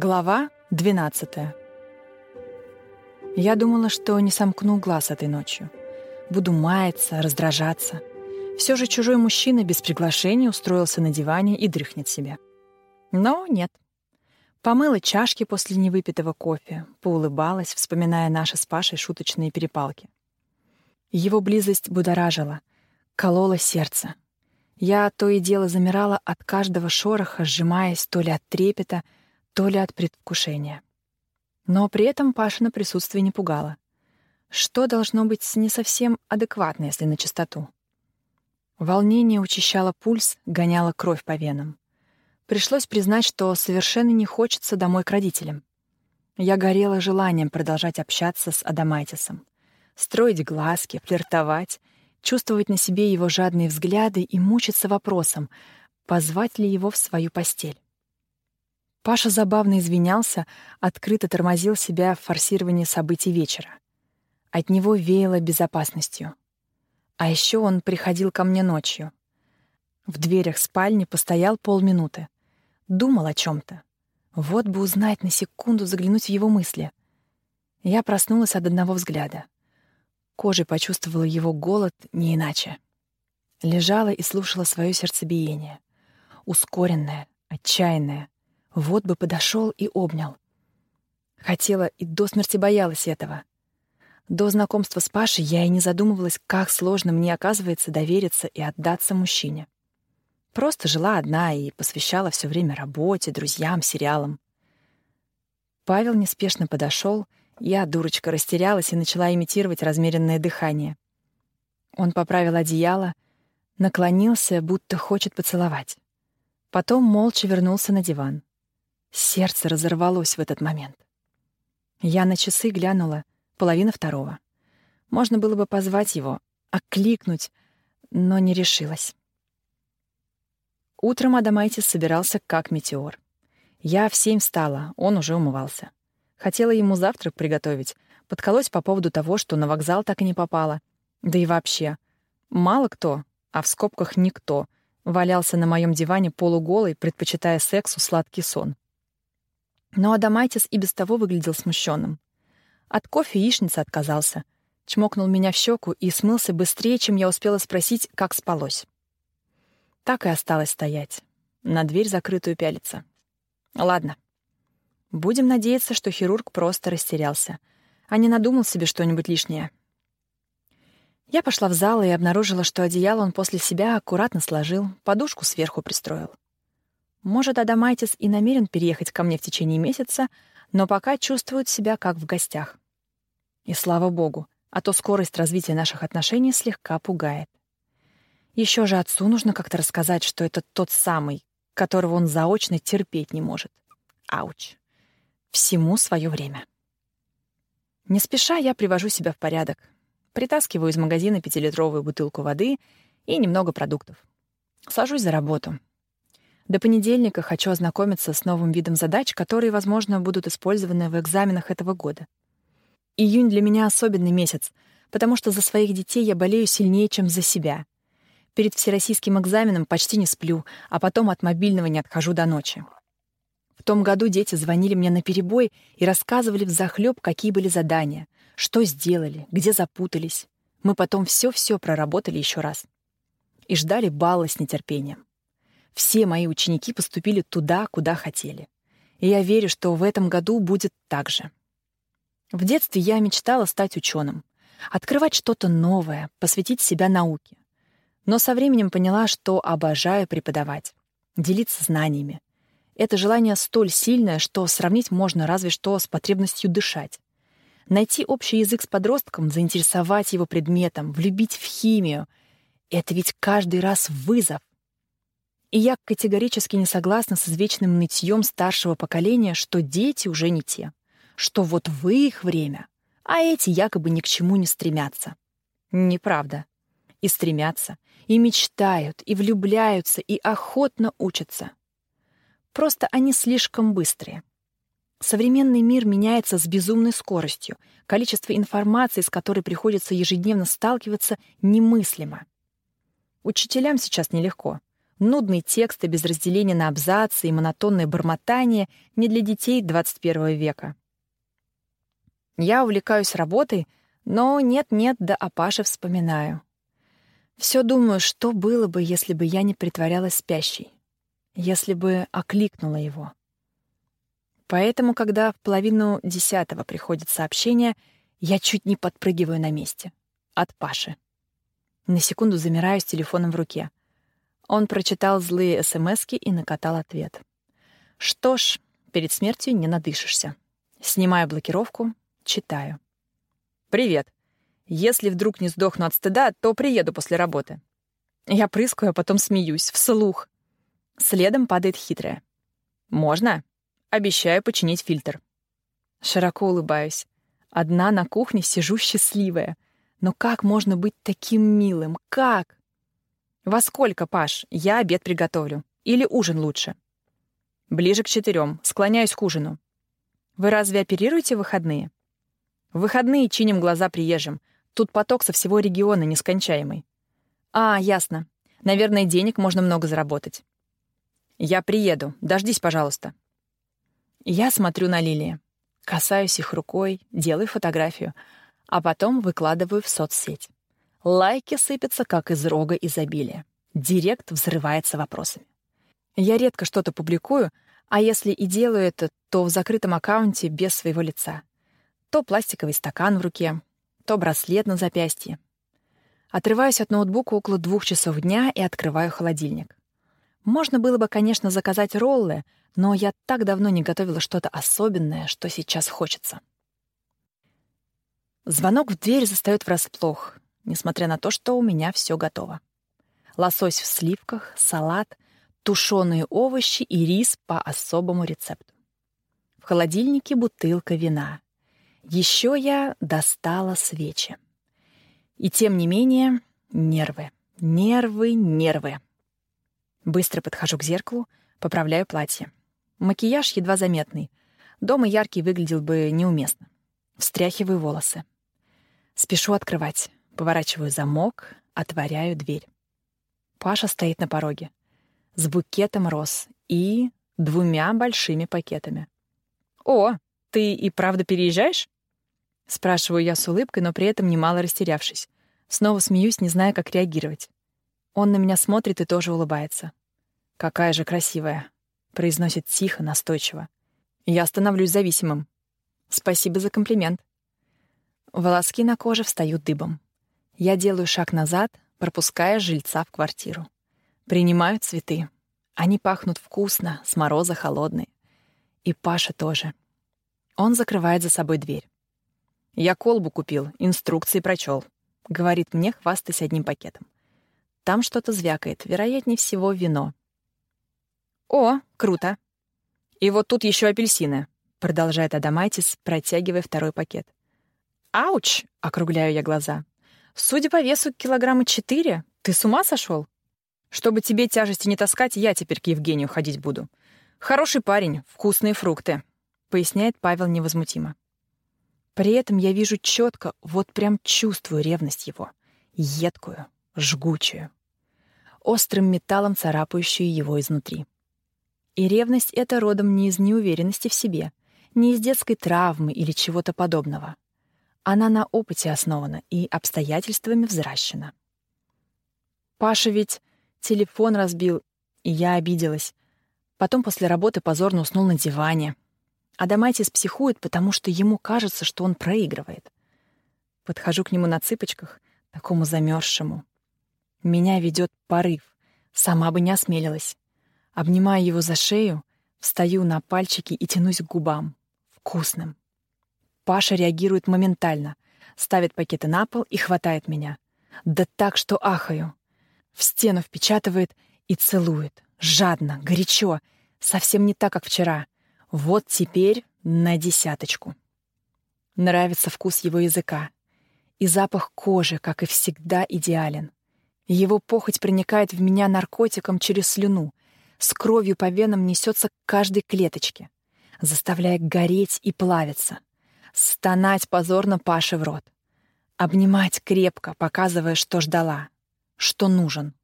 Глава 12 Я думала, что не сомкну глаз этой ночью. Буду маяться, раздражаться. Все же чужой мужчина без приглашения устроился на диване и дрыхнет себе. Но нет. Помыла чашки после невыпитого кофе, поулыбалась, вспоминая наши с Пашей шуточные перепалки. Его близость будоражила, колола сердце. Я то и дело замирала от каждого шороха, сжимаясь то ли от трепета, то ли от предвкушения. Но при этом Пашина присутствие не пугало. Что должно быть не совсем адекватно, если на чистоту? Волнение учащало пульс, гоняло кровь по венам. Пришлось признать, что совершенно не хочется домой к родителям. Я горела желанием продолжать общаться с Адамайтисом, строить глазки, флиртовать, чувствовать на себе его жадные взгляды и мучиться вопросом, позвать ли его в свою постель. Паша забавно извинялся, открыто тормозил себя в форсировании событий вечера. От него веяло безопасностью. А еще он приходил ко мне ночью. В дверях спальни постоял полминуты. Думал о чем то Вот бы узнать на секунду, заглянуть в его мысли. Я проснулась от одного взгляда. Кожей почувствовала его голод не иначе. Лежала и слушала свое сердцебиение. Ускоренное, отчаянное — вот бы подошел и обнял. Хотела и до смерти боялась этого. До знакомства с Пашей я и не задумывалась, как сложно мне оказывается довериться и отдаться мужчине. Просто жила одна и посвящала все время работе, друзьям, сериалам. Павел неспешно подошел, я, дурочка, растерялась и начала имитировать размеренное дыхание. Он поправил одеяло, наклонился, будто хочет поцеловать. Потом молча вернулся на диван. Сердце разорвалось в этот момент. Я на часы глянула, половина второго. Можно было бы позвать его, окликнуть, но не решилась. Утром Адамайтис собирался как метеор. Я в семь встала, он уже умывался. Хотела ему завтрак приготовить, подколоть по поводу того, что на вокзал так и не попала. Да и вообще, мало кто, а в скобках никто, валялся на моем диване полуголый, предпочитая сексу сладкий сон. Но Адамайтис и без того выглядел смущенным. От кофе яичница отказался, чмокнул меня в щеку и смылся быстрее, чем я успела спросить, как спалось. Так и осталось стоять, на дверь закрытую пялиться. Ладно. Будем надеяться, что хирург просто растерялся, а не надумал себе что-нибудь лишнее. Я пошла в зал и обнаружила, что одеяло он после себя аккуратно сложил, подушку сверху пристроил. Может, Адамайтис и намерен переехать ко мне в течение месяца, но пока чувствует себя как в гостях. И слава богу, а то скорость развития наших отношений слегка пугает. Еще же отцу нужно как-то рассказать, что это тот самый, которого он заочно терпеть не может. Ауч. Всему свое время. Не спеша я привожу себя в порядок. Притаскиваю из магазина пятилитровую бутылку воды и немного продуктов. Сажусь за работу. До понедельника хочу ознакомиться с новым видом задач, которые, возможно, будут использованы в экзаменах этого года. Июнь для меня особенный месяц, потому что за своих детей я болею сильнее, чем за себя. Перед всероссийским экзаменом почти не сплю, а потом от мобильного не отхожу до ночи. В том году дети звонили мне на перебой и рассказывали взахлёб, какие были задания, что сделали, где запутались. Мы потом все-все проработали еще раз. И ждали балла с нетерпением. Все мои ученики поступили туда, куда хотели. И я верю, что в этом году будет так же. В детстве я мечтала стать ученым, открывать что-то новое, посвятить себя науке. Но со временем поняла, что обожаю преподавать, делиться знаниями. Это желание столь сильное, что сравнить можно разве что с потребностью дышать. Найти общий язык с подростком, заинтересовать его предметом, влюбить в химию — это ведь каждый раз вызов. И я категорически не согласна с извечным нытьем старшего поколения, что дети уже не те, что вот в их время, а эти якобы ни к чему не стремятся. Неправда. И стремятся, и мечтают, и влюбляются, и охотно учатся. Просто они слишком быстрые. Современный мир меняется с безумной скоростью. Количество информации, с которой приходится ежедневно сталкиваться, немыслимо. Учителям сейчас нелегко. Нудные тексты без разделения на абзацы и монотонное бормотание не для детей 21 века. Я увлекаюсь работой, но нет-нет, да о Паше вспоминаю. Все думаю, что было бы, если бы я не притворялась спящей, если бы окликнула его. Поэтому, когда в половину десятого приходит сообщение, я чуть не подпрыгиваю на месте. От Паши. На секунду замираю с телефоном в руке. Он прочитал злые СМСки и накатал ответ. Что ж, перед смертью не надышишься. Снимаю блокировку, читаю. «Привет. Если вдруг не сдохну от стыда, то приеду после работы». Я прыскаю, а потом смеюсь, вслух. Следом падает хитрая. «Можно?» Обещаю починить фильтр. Широко улыбаюсь. Одна на кухне сижу счастливая. Но как можно быть таким милым? Как? «Во сколько, Паш? Я обед приготовлю. Или ужин лучше?» «Ближе к четырем. Склоняюсь к ужину». «Вы разве оперируете в выходные?» «В выходные чиним глаза приезжим. Тут поток со всего региона нескончаемый». «А, ясно. Наверное, денег можно много заработать». «Я приеду. Дождись, пожалуйста». Я смотрю на лилии. Касаюсь их рукой, делаю фотографию, а потом выкладываю в соцсеть. Лайки сыпятся, как из рога изобилия. Директ взрывается вопросами. Я редко что-то публикую, а если и делаю это, то в закрытом аккаунте без своего лица. То пластиковый стакан в руке, то браслет на запястье. Отрываюсь от ноутбука около двух часов дня и открываю холодильник. Можно было бы, конечно, заказать роллы, но я так давно не готовила что-то особенное, что сейчас хочется. Звонок в дверь застаёт врасплох несмотря на то, что у меня все готово. Лосось в сливках, салат, тушеные овощи и рис по особому рецепту. В холодильнике бутылка вина. Еще я достала свечи. И тем не менее, нервы, нервы, нервы. Быстро подхожу к зеркалу, поправляю платье. Макияж едва заметный. Дома яркий выглядел бы неуместно. Встряхиваю волосы. Спешу открывать. Поворачиваю замок, отворяю дверь. Паша стоит на пороге с букетом роз и двумя большими пакетами. «О, ты и правда переезжаешь?» Спрашиваю я с улыбкой, но при этом немало растерявшись. Снова смеюсь, не зная, как реагировать. Он на меня смотрит и тоже улыбается. «Какая же красивая!» — произносит тихо, настойчиво. «Я становлюсь зависимым. Спасибо за комплимент». Волоски на коже встают дыбом. Я делаю шаг назад, пропуская жильца в квартиру. Принимаю цветы. Они пахнут вкусно, с мороза холодные. И Паша тоже. Он закрывает за собой дверь. «Я колбу купил, инструкции прочел», — говорит мне, хвастаясь одним пакетом. Там что-то звякает, вероятнее всего, вино. «О, круто!» «И вот тут еще апельсины», — продолжает Адамайтис, протягивая второй пакет. «Ауч!» — округляю я глаза. Судя по весу, килограмма четыре. Ты с ума сошел? Чтобы тебе тяжести не таскать, я теперь к Евгению ходить буду. Хороший парень, вкусные фрукты, поясняет Павел невозмутимо. При этом я вижу четко, вот прям чувствую ревность его, едкую, жгучую, острым металлом царапающую его изнутри. И ревность эта родом не из неуверенности в себе, не из детской травмы или чего-то подобного. Она на опыте основана и обстоятельствами взращена. Паша ведь телефон разбил, и я обиделась. Потом после работы позорно уснул на диване. Адамайтис психует, потому что ему кажется, что он проигрывает. Подхожу к нему на цыпочках, такому замерзшему. Меня ведет порыв. Сама бы не осмелилась. Обнимаю его за шею, встаю на пальчики и тянусь к губам. Вкусным. Паша реагирует моментально, ставит пакеты на пол и хватает меня. Да так, что ахаю. В стену впечатывает и целует. Жадно, горячо, совсем не так, как вчера. Вот теперь на десяточку. Нравится вкус его языка. И запах кожи, как и всегда, идеален. Его похоть проникает в меня наркотиком через слюну, с кровью по венам несется к каждой клеточке, заставляя гореть и плавиться стонать позорно Паше в рот, обнимать крепко, показывая, что ждала, что нужен.